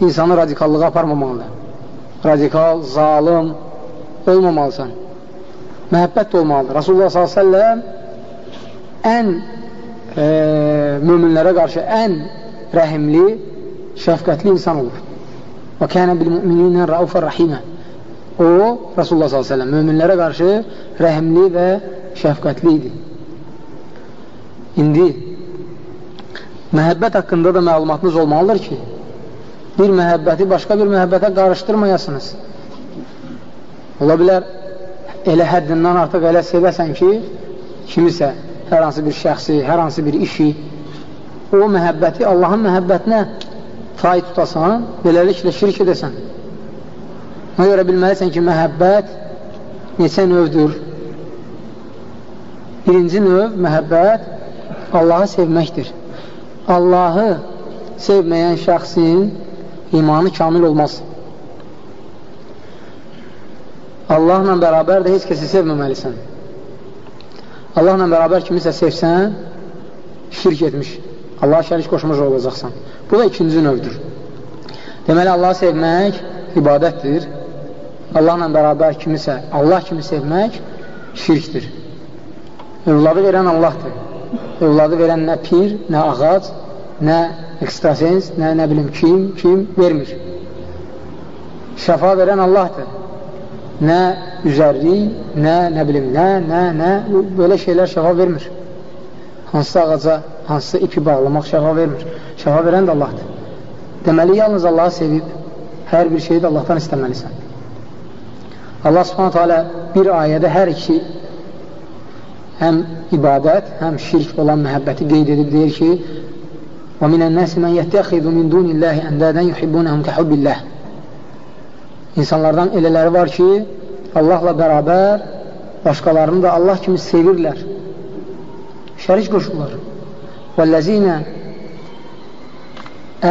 insanı radikallığa aparmamalıdır. Radikal, zalim olmamalısan. Məhəbbət də olmalıdır. Rasulullah s.ə.v ən e, müminlərə qarşı ən rəhimli, şəfqətli insan olur. Və kənə bil-mümininə raufər rəhimə. O, Rasulullah s.ə.v müminlərə qarşı rəhimli və şəfqətli idi. İndi məhəbbət haqqında da məlumatınız olmalıdır ki, bir məhəbbəti başqa bir məhəbbətə qarışdırmayasınız. Ola bilər, elə həddindən artıq elə sevəsən ki, kimisə, hər hansı bir şəxsi, hər hansı bir işi, o məhəbbəti Allahın məhəbbətinə fay tutasan, beləliklə şirk edəsən. Ona görə bilməlisən ki, məhəbbət neçə növdür? Birinci növ məhəbbət Allahı sevməkdir. Allahı sevməyən şəxsin imanı kamil olmaz. Allahla bərabər də heç kəsi sevməməlisən. Allahla bərabər kimisə sevsən, şirk etmiş, Allaha şərik qoşmuş olacaqsan. Bu da ikinci növdür. Deməli, Allahı sevmək ibadətdir. Allahla bərabər kimisə, Allah kimi sevmək şirkdir. Övladı verən Allahdır. Övladı verən nə pir, nə ağac, nə ekstrasens, nə, nə bilim kim, kim vermir. Şəfa verən Allahdır Nə üzərlik, nə, nə bilim, nə, nə, nə, belə şeylər şəfa vermir. Hansı ağaca, hansı ipi bağlamaq şəfa vermir. Şəfa verən də Allahdır. Deməli, yalnız Allahı sevib, hər bir şeyi də Allahdan istəməlisən. Allah subhanətə alə bir ayədə hər iki həm ibadət, həm şirk olan məhəbbəti qeyd edib deyir ki, وَمِنَ النَّاسِ مَنْ يَتَّخِذُ مِنْ دُونِ اللّٰهِ أَنْدَادًا يُحِبُّونَهُمْ كَحُبِّ اللّٰهِ İnsanlardan elələri var ki, Allahla bərabər başqalarını da Allah kimi sevirlər. Şərik qoşurlar. Vəl-ləzinə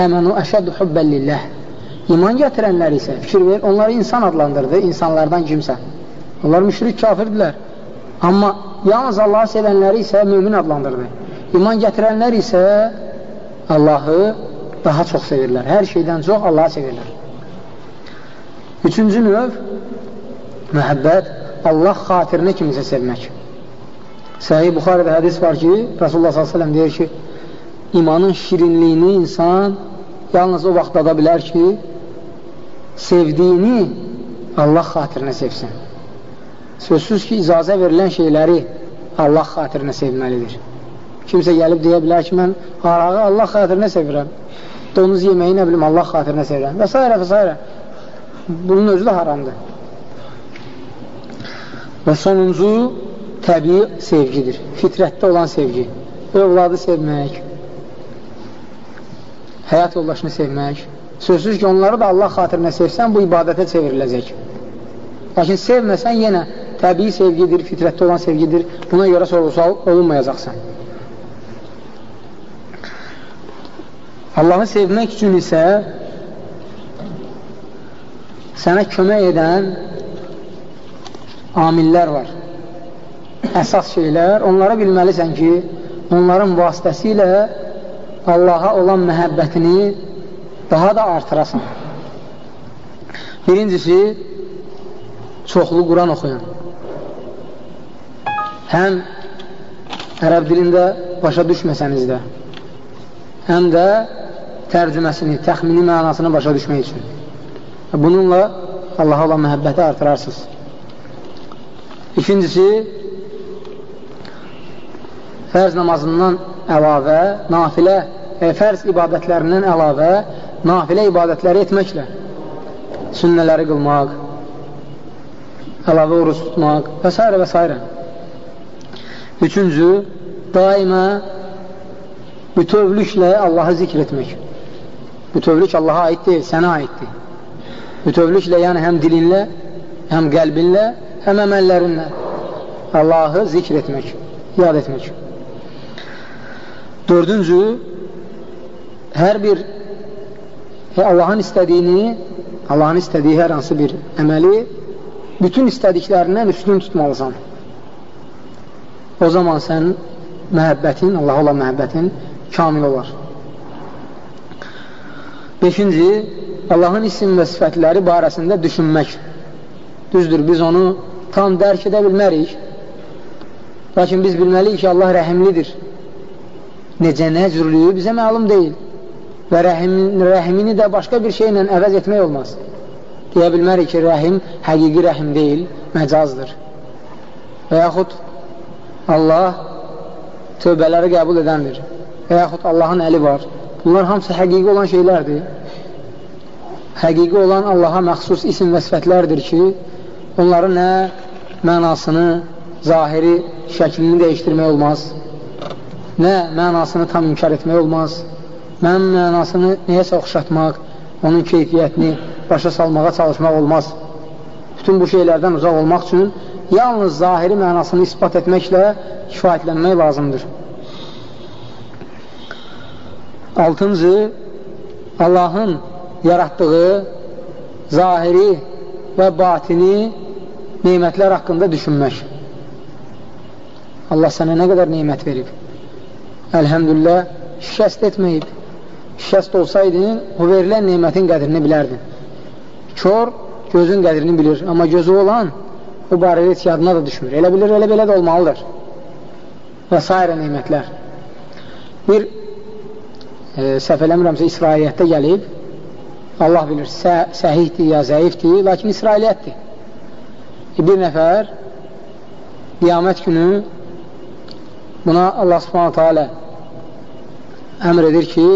əmənu əşəddu hübbəlilləh İman gətirənlər isə, fikir ver, onları insan adlandırdı, insanlardan kimsə. Onlar müşrik kafirdirlər. Amma yalnız Allahı sevənləri isə mümin adlandırdı. İman gətirənlər isə Allahı daha çox sevirlər. Hər şeydən çox Allahı sevirlər. Üçüncü növ, məhəbbət, Allah xatirinə kimisə sevmək. Səhih Buxarədə hədis var ki, Rasulullah s.ə.v deyir ki, imanın şirinliyini insan yalnız o vaxt ada bilər ki, sevdiyini Allah xatirinə sevsin. Sözsüz ki, icazə verilən şeyləri Allah xatirinə sevməlidir. Kimsə gəlib deyə bilər ki, mən harağı Allah xatirinə sevirəm. Donuz yeməyi nə bilim Allah xatirinə sevirəm və s. və s. Bunun özü də haramdır. Və sonuncu təbii sevgidir. Fitrətdə olan sevgi. Övladı sevmək, həyat yoldaşını sevmək. Sözsüz ki, onları da Allah xatirinə sevsən, bu ibadətə çevriləcək. Lakin sevməsən yenə təbii sevgidir, fitrətdə olan sevgidir. Buna görə sorğusal olunmayacaqsan. Allahı sevmək üçün isə sənə kömək edən amillər var. Əsas şeylər, onlara bilməlisən ki, onların vasitəsilə Allaha olan məhəbbətini daha da artırasan. Birincisi, çoxlu Quran oxuyan. Həm ərəb dilində başa düşməsəniz də, həm də tərcüməsini, təxmini mənasını başa düşmək üçün. Bununla Allaha olan məhəbbəti artırarsınız. İkincisi, fərz namazından əlavə, nafilə, e, fərz ibadətlərindən əlavə, nafilə ibadətləri etməklə sünnələri qılmaq, əlavə oruç tutmaq və s. və s. Üçüncü, daima bütövlüklə Allahı zikr etmək. Bütövlük Allaha aid deyil, sənə aiddir. Bütövlüklə, yəni həm dilinlə, həm qəlbinlə, həm əməllərinlə Allahı zikr etmək, yad etmək. Dördüncü, hər bir Allahın istədiyini, Allahın istədiyi hər hansı bir əməli bütün istədiklərindən üstün tutmalısan. O zaman sən məhəbbətin, Allah olan məhəbbətin kamil olar. Beşinci, Allahın isim və sifətləri barəsində düşünmək. Düzdür, biz onu tam dərk edə bilmərik. Lakin biz bilməliyik ki, Allah rəhimlidir necə nə cürlüyü bizə məlum deyil və rəhim, rəhimini də başqa bir şeylə əvəz etmək olmaz. Deyə bilmərik ki, rəhim həqiqi rəhim deyil, məcazdır. Və yaxud Allah tövbələri qəbul edəndir. Və yaxud Allahın əli var. Bunlar hamısı həqiqi olan şeylərdir. Həqiqi olan Allaha məxsus isim və sifətlərdir ki, onların nə mənasını, zahiri şəklini dəyişdirmək olmaz nə mənasını tam inkar etmək olmaz, mən mənasını neyəsə oxşatmaq, onun keyfiyyətini başa salmağa çalışmaq olmaz. Bütün bu şeylərdən uzaq olmaq üçün yalnız zahiri mənasını ispat etməklə kifayətlənmək lazımdır. Altıncı, Allahın yaratdığı zahiri və batini neymətlər haqqında düşünmək. Allah sənə nə qədər neymət verib. Əlhəmdülillah, şikəst etməyib. Şikəst olsaydın, o verilən neymətin qədrini bilərdin. Kör gözün qədrini bilir, amma gözü olan o barədə heç yadına da düşmür. Elə bilir, elə belə də olmalıdır. Və s. neymətlər. Bir e, səhv eləmirəmsə İsrailiyyətdə gəlib, Allah bilir, sə səhihdir ya zəifdir, lakin İsrailiyyətdir. E, bir nəfər qiyamət günü buna Allah subhanətə alə əmr edir ki,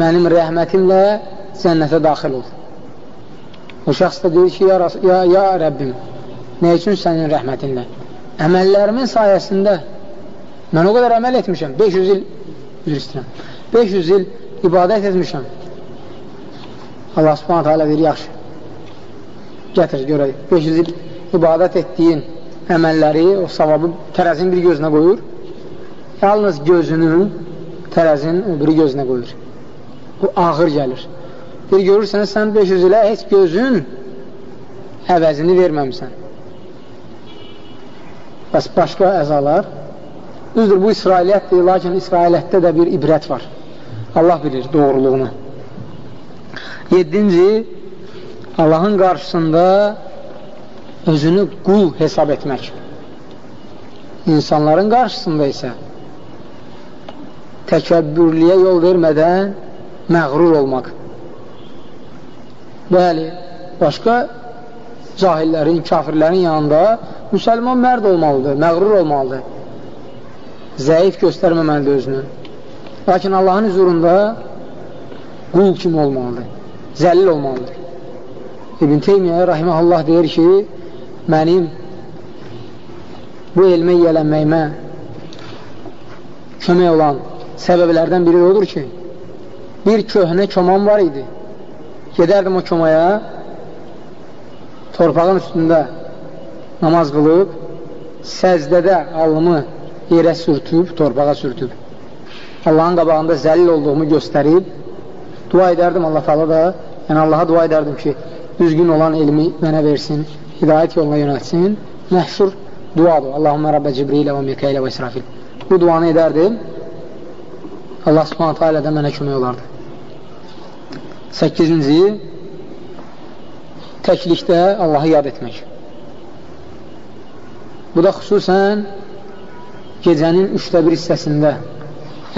mənim rəhmətimlə cənnətə daxil ol. O şəxs da deyir ki, ya, ya, ya Rəbbim, nə üçün sənin rəhmətinlə? Əməllərimin sayəsində mən o qədər əməl etmişəm, 500 il, üzr istəyirəm, 500 il ibadət etmişəm. Allah subhanətə alə deyir, yaxşı, gətir, görək, 500 il ibadət etdiyin əməlləri, o savabı tərəzin bir gözünə qoyur, yalnız gözünü tərəzin biri gözünə qoyur. Bu ağır gəlir. Bir görürsən, sən 500 ilə heç gözün əvəzini verməmsən. Bəs başqa əzalar, düzdür, bu İsrailiyyətdir, lakin İsrailiyyətdə də bir ibrət var. Allah bilir doğruluğunu. Yedinci, Allahın qarşısında özünü qul hesab etmək. İnsanların qarşısında isə təkəbbürliyə yol vermədən məğrur olmaq. Bəli, başqa cahillərin, kafirlərin yanında müsəlman mərd olmalıdır, məğrur olmalıdır. Zəif göstərməməlidir özünü. Lakin Allahın hüzurunda qul kimi olmalıdır, zəlil olmalıdır. İbn Teymiyyə rahiməhullah deyir ki, mənim bu elmə yiyələnməyimə kömək olan səbəblərdən biri odur ki, bir köhnə koman var idi. Gedərdim o komaya, torpağın üstündə namaz qılıb, səzdədə alnımı yerə sürtüb, torpağa sürtüb. Allahın qabağında zəlil olduğumu göstərib, dua edərdim Allah taala da, yəni Allaha dua edərdim ki, düzgün olan elmi mənə versin, hidayət yoluna yönətsin. Məhşur duadır. Allahumma Rabbə Cibrilə və Mikailə və İsrafil. Bu duanı edərdim. Allah subhanətə alə də mənə kömək olardı. 8-ci təklikdə Allahı yad etmək. Bu da xüsusən gecənin üçdə bir hissəsində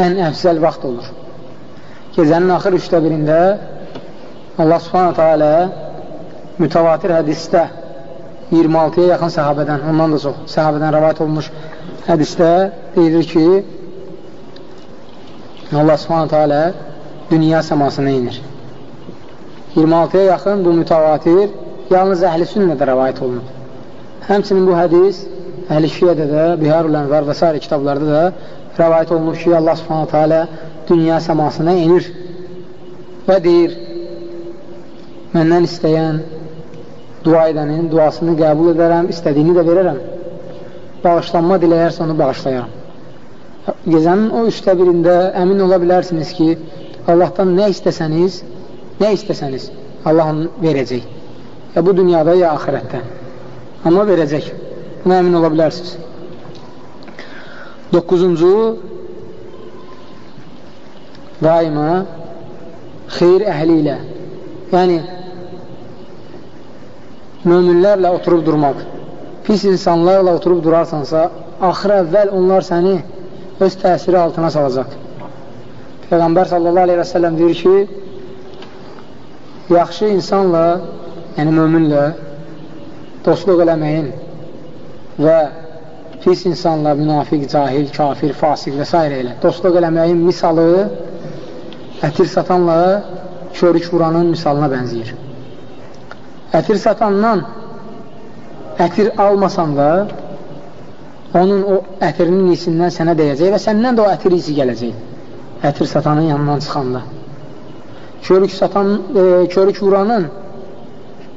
ən əfzəl vaxt olur. Gecənin axır üçdə birində Allah subhanətə alə mütəvatir hədisdə 26-ya yaxın səhabədən, ondan da çox səhabədən rəvayət olmuş hədisdə deyilir ki Allah subhanətə alə dünya səmasına inir. 26-ya yaxın bu mütəvatir yalnız əhl-i sünnədə rəvayət olunub. Həmçinin bu hədis əhl-i şiyədə də, Biharul Ənvar və s. kitablarda da rəvayət olunub ki, Allah subhanətə alə dünya səmasına inir və deyir məndən istəyən dua edənin duasını qəbul edərəm, istədiyini də verərəm. Bağışlanma diləyərsə onu bağışlayaram. Gecənin o üçdə birində əmin ola bilərsiniz ki, Allahdan nə istəsəniz, Nə istəsəniz, Allah onu verəcək. Ya bu dünyada, ya axirətdə. Amma verəcək. Buna əmin ola bilərsiniz. Doqquzuncu, daima xeyir əhli ilə, yəni möminlərlə oturub durmaq, pis insanlarla oturub durarsansa, axır əvvəl onlar səni öz təsiri altına salacaq. Peyğəmbər sallallahu aleyhi və səlləm deyir ki, yaxşı insanla, yəni möminlə dostluq eləməyin və pis insanla, münafiq, cahil, kafir, fasik və s. ilə dostluq eləməyin misalı ətir satanla körük vuranın misalına bənziyir. Ətir satandan ətir almasan da onun o ətirinin iyisindən sənə dəyəcək və səndən də o ətir iyisi gələcək. Ətir satanın yanından çıxanda körük satan, e, körük vuranın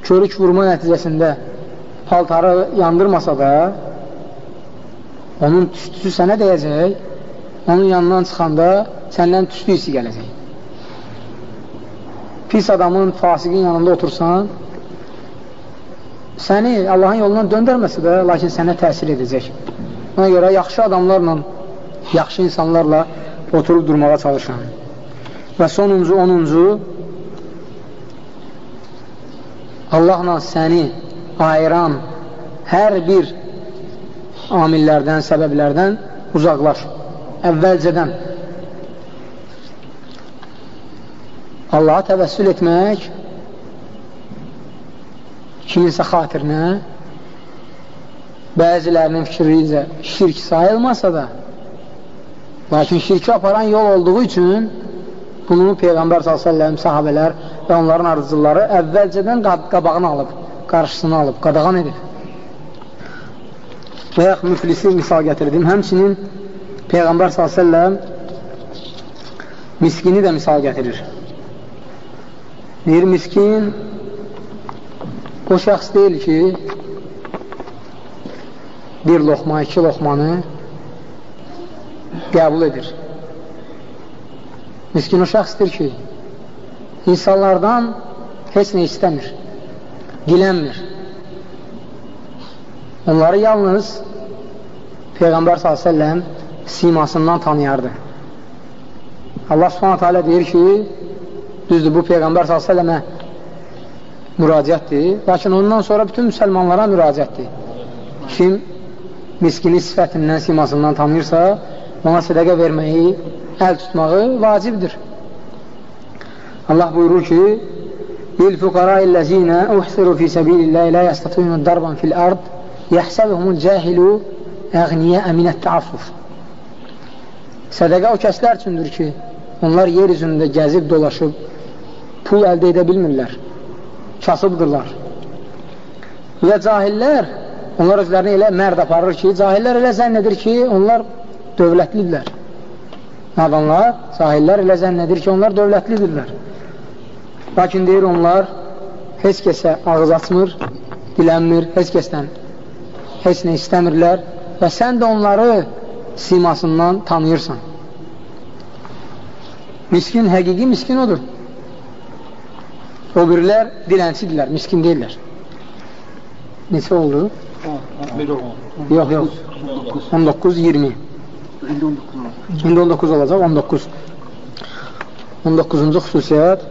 körük vurma nəticəsində paltarı yandırmasa da onun tüstüsü sənə dəyəcək, onun yanından çıxanda səndən tüstü hissi gələcək. Pis adamın, fasiqin yanında otursan, səni Allahın yolundan döndərməsə də, lakin sənə təsir edəcək. Ona görə yaxşı adamlarla, yaxşı insanlarla oturub durmağa çalışın. Və sonuncu, onuncu, Allahla səni ayıran hər bir amillərdən, səbəblərdən uzaqlaş. Əvvəlcədən Allaha təvəssül etmək kiminsə xatirinə bəzilərinin fikri şirk sayılmasa da lakin şirki aparan yol olduğu üçün bunu Peyğəmbər s.ə.v sahabələr və onların ardıcıları əvvəlcədən qabağını alıb, qarşısını alıb, qadağan edib. Və yaxud müflisi misal gətirdim. Həmçinin Peyğəmbər s.ə.v miskini də misal gətirir. Deyir, miskin o şəxs deyil ki, bir loxma, iki loxmanı qəbul edir. Miskin o şəxsdir ki, insanlardan heç nə istəmir, dilənmir. Onları yalnız Peyğəmbər s.ə.v simasından tanıyardı. Allah subhanətə alə deyir ki, düzdür, bu Peyğəmbər s.ə.və müraciətdir, lakin ondan sonra bütün müsəlmanlara müraciətdir. Kim miskini sifətindən, simasından tanıyırsa, ona sədəqə verməyi əl tutmağı vacibdir. Allah buyurur ki, للفقراء الذين أحصروا في سبيل الله لا يستطيعون ضربا في الأرض يحسبهم الجاهل أغنياء من التعفف Sədəqə o kəslər üçündür ki, onlar yer üzündə gəzib dolaşıb pul əldə edə bilmirlər, kasıbdırlar. Və cahillər, onlar özlərini elə mərd aparır ki, cahillər elə zənn edir ki, onlar dövlətlidirlər. Nadanlar, sahillər elə zənn edir ki, onlar dövlətlidirlər. Lakin deyir onlar heç kəsə ağız açmır, dilənmir, heç kəsdən heç nə istəmirlər və sən də onları simasından tanıyırsan. Miskin, həqiqi miskin odur. O birilər dilənçidirlər, miskin deyirlər. Neçə oldu? Yox, yox. 19, 20. İndi 19 olacaq. İndi 19 olacaq, 19. 19-cu xüsusiyyət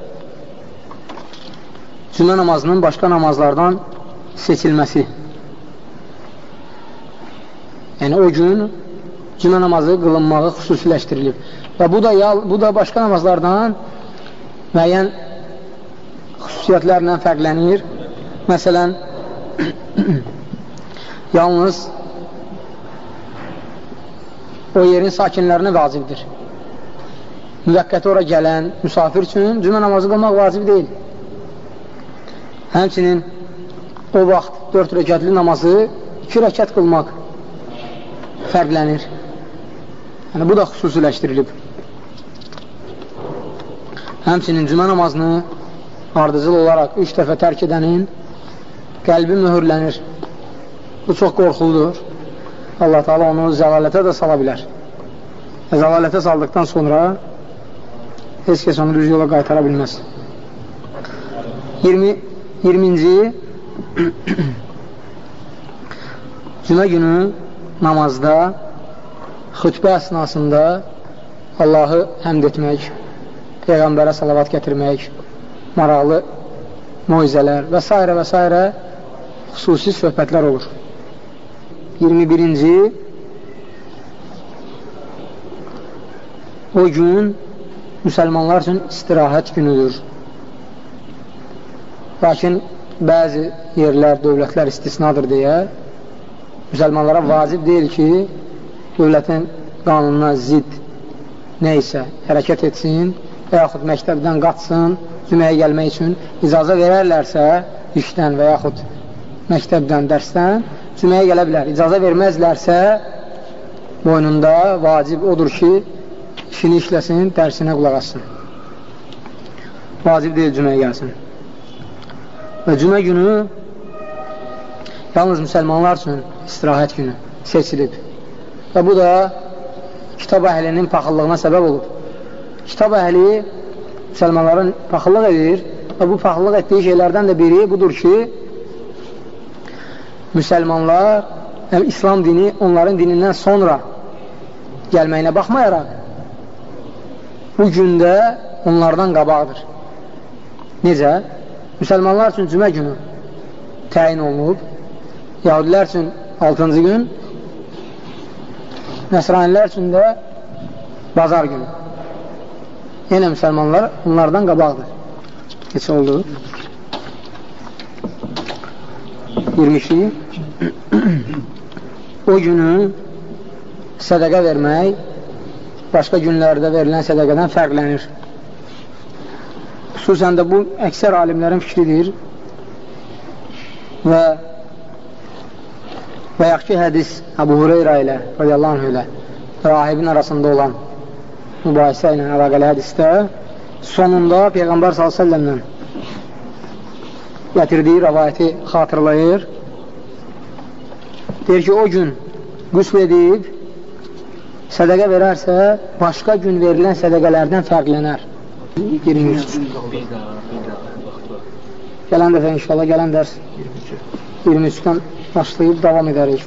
cümə namazının başqa namazlardan seçilməsi. Yəni o gün cümə namazı qılınmağı xüsusiləşdirilib. Və bu da bu da başqa namazlardan müəyyən xüsusiyyətlərlə fərqlənir. Məsələn, yalnız o yerin sakinlərinə vacibdir. Müvəqqəti ora gələn müsafir üçün cümə namazı qılmaq vacib deyil. Həmçinin o vaxt 4 rəkətli namazı 2 rəkət qılmaq fərqlənir. Yəni, bu da xüsusiləşdirilib. Həmçinin cümə namazını ardıcıl olaraq 3 dəfə tərk edənin qəlbi mühürlənir. Bu çox qorxuludur. Allah Taala onu zəlalətə də sala bilər. Zəlalətə saldıqdan sonra heç kəs onu düz yola qaytara bilməz. 20 20-ci Cümə günü namazda xütbə əsnasında Allahı həmd etmək, Peyğəmbərə salavat gətirmək, maraqlı moizələr və s. və s. xüsusi söhbətlər olur. 21-ci o gün müsəlmanlar üçün istirahət günüdür. Lakin bəzi yerlər, dövlətlər istisnadır deyə müsəlmanlara vacib deyil ki, dövlətin qanununa zid nə isə hərəkət etsin və yaxud məktəbdən qaçsın, cüməyə gəlmək üçün icazə verərlərsə işdən və yaxud məktəbdən, dərsdən cüməyə gələ bilər. İcazə verməzlərsə, boynunda vacib odur ki, işini işləsin, dərsinə qulaq assın. Vacib deyil cüməyə gəlsin. Və cümə günü yalnız müsəlmanlar üçün istirahət günü seçilib. Və bu da kitab əhlinin paxıllığına səbəb olub. Kitab əhli müsəlmanların paxıllıq edir və bu paxıllıq etdiyi şeylərdən də biri budur ki, müsəlmanlar yəni, İslam dini onların dinindən sonra gəlməyinə baxmayaraq, bu gündə onlardan qabaqdır. Necə? Müsəlmanlar üçün cümə günü təyin olunub, yahudilər üçün 6-cı gün, nəsranilər üçün də bazar günü. Yenə müsəlmanlar onlardan qabaqdır. Neçə oldu? 22 o günü sədəqə vermək başqa günlərdə verilən sədəqədən fərqlənir. Xüsusən də bu əksər alimlərin fikridir və yaxşı hədis Əbu Hureyra ilə radiyallahu anh ilə rahibin arasında olan mübahisə ilə əlaqəli hədisdə sonunda Peyğəmbər s.ə.v-lə gətirdiyi rəvayəti xatırlayır. Deyir ki, o gün qüsl edib sədəqə verərsə, başqa gün verilən sədəqələrdən fərqlənər. 23. Gələn dəfə inşallah, gələn dərs 23-dən başlayıb davam edərik.